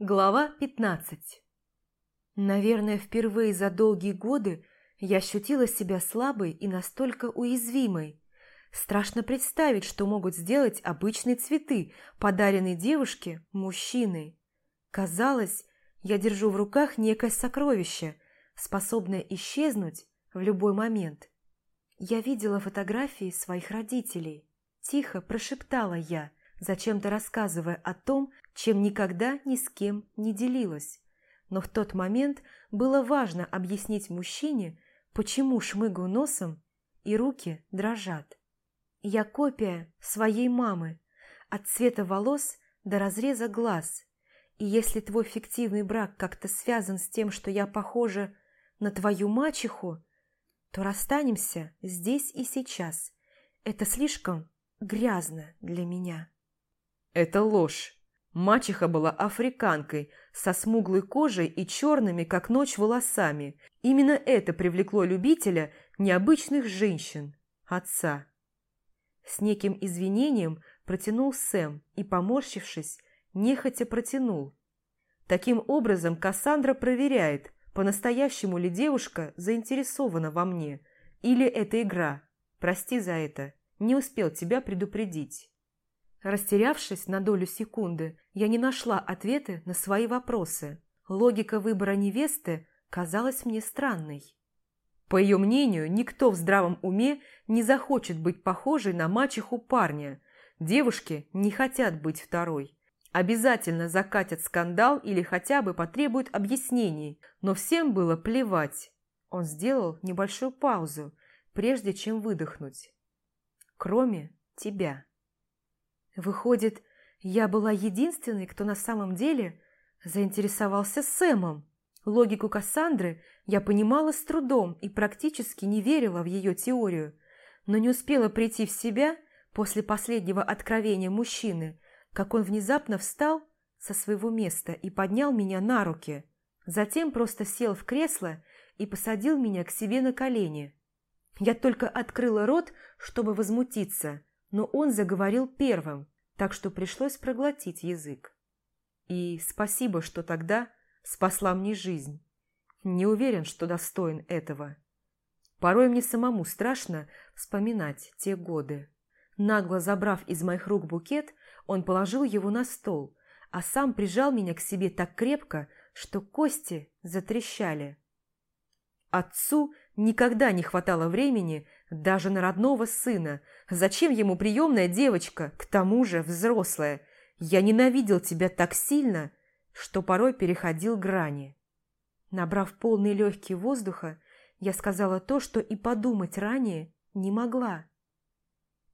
Глава 15 Наверное, впервые за долгие годы я ощутила себя слабой и настолько уязвимой. Страшно представить, что могут сделать обычные цветы, подаренные девушке мужчиной. Казалось, я держу в руках некое сокровище, способное исчезнуть в любой момент. Я видела фотографии своих родителей. Тихо прошептала я – зачем-то рассказывая о том, чем никогда ни с кем не делилась. Но в тот момент было важно объяснить мужчине, почему шмыгаю носом и руки дрожат. Я копия своей мамы, от цвета волос до разреза глаз. И если твой фиктивный брак как-то связан с тем, что я похожа на твою мачеху, то расстанемся здесь и сейчас. Это слишком грязно для меня. Это ложь. Мачеха была африканкой, со смуглой кожей и черными, как ночь, волосами. Именно это привлекло любителя необычных женщин, отца. С неким извинением протянул Сэм и, поморщившись, нехотя протянул. Таким образом, Кассандра проверяет, по-настоящему ли девушка заинтересована во мне, или это игра. Прости за это, не успел тебя предупредить. Растерявшись на долю секунды, я не нашла ответы на свои вопросы. Логика выбора невесты казалась мне странной. По ее мнению, никто в здравом уме не захочет быть похожей на мачеху парня. Девушки не хотят быть второй. Обязательно закатят скандал или хотя бы потребуют объяснений, но всем было плевать. Он сделал небольшую паузу, прежде чем выдохнуть. Кроме тебя. Выходит, я была единственной, кто на самом деле заинтересовался Сэмом. Логику Кассандры я понимала с трудом и практически не верила в ее теорию, но не успела прийти в себя после последнего откровения мужчины, как он внезапно встал со своего места и поднял меня на руки. Затем просто сел в кресло и посадил меня к себе на колени. Я только открыла рот, чтобы возмутиться, но он заговорил первым, так что пришлось проглотить язык. И спасибо, что тогда спасла мне жизнь. Не уверен, что достоин этого. Порой мне самому страшно вспоминать те годы. Нагло забрав из моих рук букет, он положил его на стол, а сам прижал меня к себе так крепко, что кости затрещали. Отцу никогда не хватало времени даже на родного сына. Зачем ему приемная девочка, к тому же взрослая? Я ненавидел тебя так сильно, что порой переходил грани. Набрав полные легкие воздуха, я сказала то, что и подумать ранее не могла.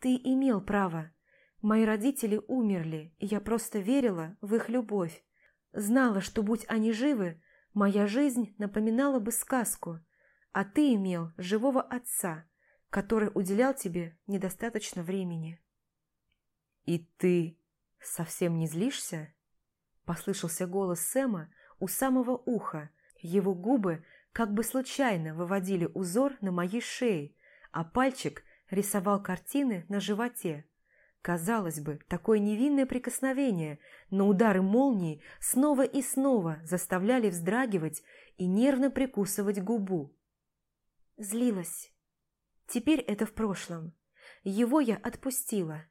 Ты имел право. Мои родители умерли, и я просто верила в их любовь. Знала, что, будь они живы, моя жизнь напоминала бы сказку, а ты имел живого отца, который уделял тебе недостаточно времени. «И ты совсем не злишься?» Послышался голос Сэма у самого уха. Его губы как бы случайно выводили узор на моей шее, а пальчик рисовал картины на животе. Казалось бы, такое невинное прикосновение, но удары молнии снова и снова заставляли вздрагивать и нервно прикусывать губу. Злилась. Теперь это в прошлом. Его я отпустила.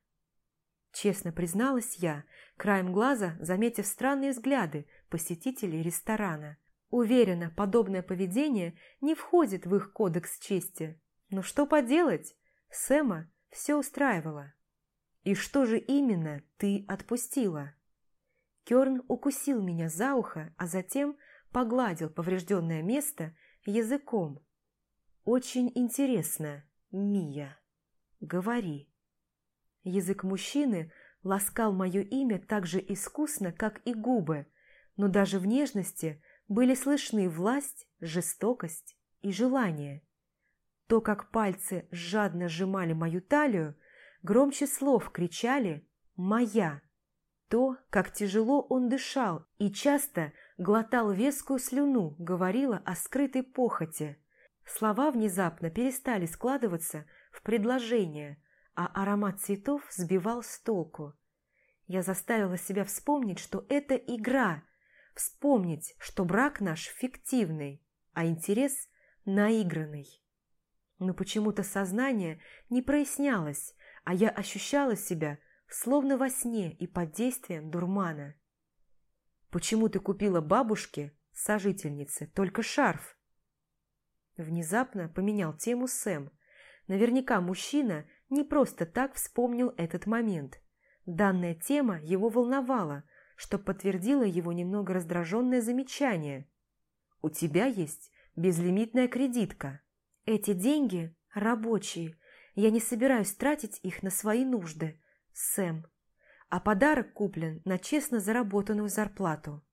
Честно призналась я, краем глаза заметив странные взгляды посетителей ресторана. Уверена, подобное поведение не входит в их кодекс чести. Но что поделать? Сэма все устраивало. «И что же именно ты отпустила?» Керн укусил меня за ухо, а затем погладил поврежденное место языком. «Очень интересно, Мия. Говори». Язык мужчины ласкал мое имя так же искусно, как и губы, но даже в нежности были слышны власть, жестокость и желание. То, как пальцы жадно сжимали мою талию, громче слов кричали «Моя!». То, как тяжело он дышал и часто глотал вескую слюну, говорило о скрытой похоти – Слова внезапно перестали складываться в предложение, а аромат цветов сбивал с толку. Я заставила себя вспомнить, что это игра, вспомнить, что брак наш фиктивный, а интерес наигранный. Но почему-то сознание не прояснялось, а я ощущала себя словно во сне и под действием дурмана. «Почему ты купила бабушке, сожительнице, только шарф?» Внезапно поменял тему Сэм. Наверняка мужчина не просто так вспомнил этот момент. Данная тема его волновала, что подтвердило его немного раздраженное замечание. «У тебя есть безлимитная кредитка. Эти деньги рабочие. Я не собираюсь тратить их на свои нужды, Сэм. А подарок куплен на честно заработанную зарплату».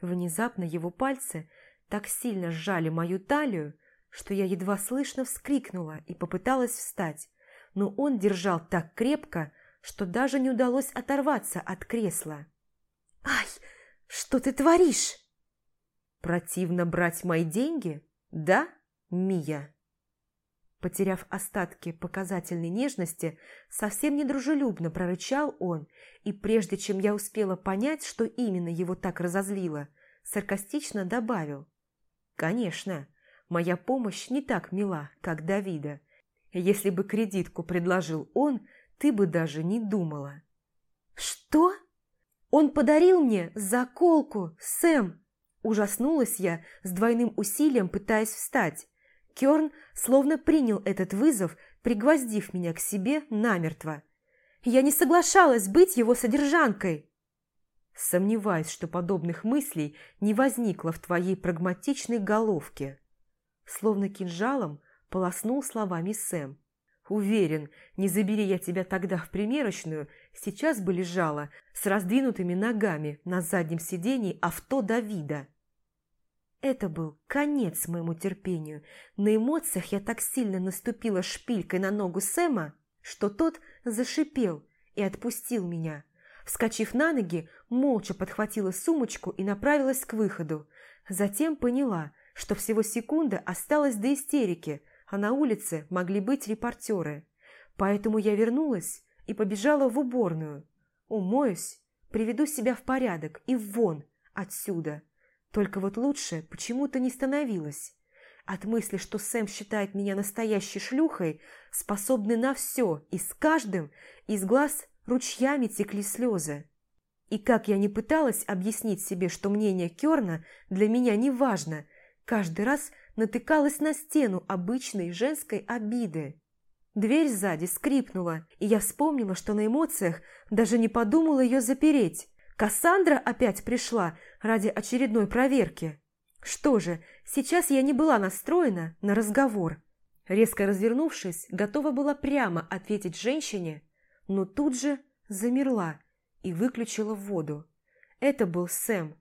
Внезапно его пальцы так сильно сжали мою талию, что я едва слышно вскрикнула и попыталась встать, но он держал так крепко, что даже не удалось оторваться от кресла. «Ай, что ты творишь?» «Противно брать мои деньги, да, Мия?» Потеряв остатки показательной нежности, совсем недружелюбно прорычал он, и прежде чем я успела понять, что именно его так разозлило, саркастично добавил. «Конечно, моя помощь не так мила, как Давида. Если бы кредитку предложил он, ты бы даже не думала». «Что?» «Он подарил мне заколку, Сэм!» Ужаснулась я с двойным усилием, пытаясь встать. Кёрн словно принял этот вызов, пригвоздив меня к себе намертво. Я не соглашалась быть его содержанкой. Сомневаюсь, что подобных мыслей не возникло в твоей прагматичной головке. Словно кинжалом полоснул словами Сэм. Уверен, не забери я тебя тогда в примерочную, сейчас бы лежала с раздвинутыми ногами на заднем сидении авто Давида. Это был конец моему терпению. На эмоциях я так сильно наступила шпилькой на ногу Сэма, что тот зашипел и отпустил меня. Вскочив на ноги, молча подхватила сумочку и направилась к выходу. Затем поняла, что всего секунда осталась до истерики – а на улице могли быть репортеры. Поэтому я вернулась и побежала в уборную. Умоюсь, приведу себя в порядок и вон отсюда. Только вот лучше почему-то не становилось. От мысли, что Сэм считает меня настоящей шлюхой, способны на все, и с каждым из глаз ручьями текли слезы. И как я не пыталась объяснить себе, что мнение Керна для меня не важно, каждый раз натыкалась на стену обычной женской обиды. Дверь сзади скрипнула, и я вспомнила, что на эмоциях даже не подумала ее запереть. Кассандра опять пришла ради очередной проверки. Что же, сейчас я не была настроена на разговор. Резко развернувшись, готова была прямо ответить женщине, но тут же замерла и выключила воду. Это был Сэм.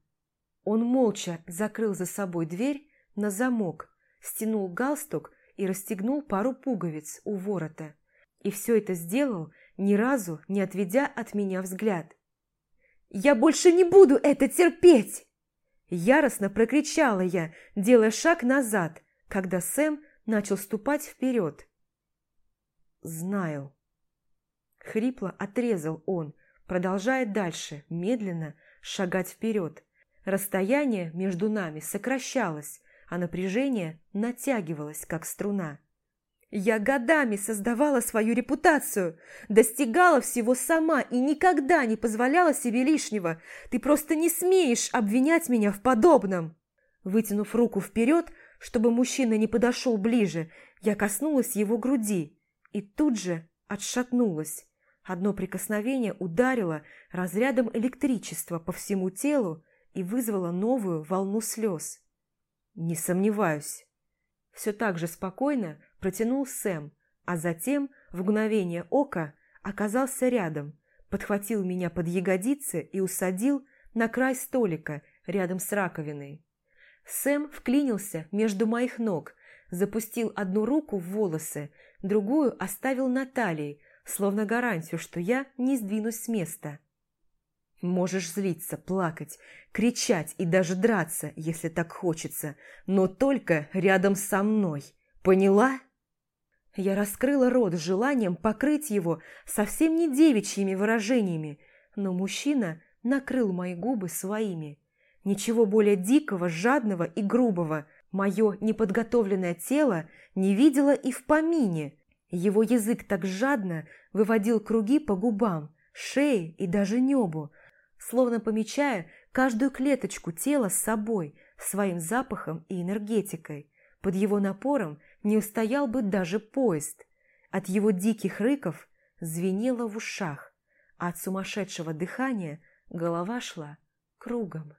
Он молча закрыл за собой дверь на замок, стянул галстук и расстегнул пару пуговиц у ворота. И все это сделал, ни разу не отведя от меня взгляд. «Я больше не буду это терпеть!» Яростно прокричала я, делая шаг назад, когда Сэм начал ступать вперед. «Знаю». Хрипло отрезал он, продолжая дальше, медленно шагать вперед. Расстояние между нами сокращалось, а напряжение натягивалось, как струна. Я годами создавала свою репутацию, достигала всего сама и никогда не позволяла себе лишнего. Ты просто не смеешь обвинять меня в подобном. Вытянув руку вперед, чтобы мужчина не подошел ближе, я коснулась его груди и тут же отшатнулась. Одно прикосновение ударило разрядом электричества по всему телу и вызвало новую волну слез. «Не сомневаюсь». Все так же спокойно протянул Сэм, а затем, в мгновение ока, оказался рядом, подхватил меня под ягодицы и усадил на край столика рядом с раковиной. Сэм вклинился между моих ног, запустил одну руку в волосы, другую оставил на талии, словно гарантию, что я не сдвинусь с места. Можешь злиться, плакать, кричать и даже драться, если так хочется, но только рядом со мной. Поняла? Я раскрыла рот с желанием покрыть его совсем не девичьими выражениями, но мужчина накрыл мои губы своими. Ничего более дикого, жадного и грубого мое неподготовленное тело не видело и в помине. Его язык так жадно выводил круги по губам, шее и даже небу, словно помечая каждую клеточку тела с собой, своим запахом и энергетикой. Под его напором не устоял бы даже поезд. От его диких рыков звенело в ушах, а от сумасшедшего дыхания голова шла кругом.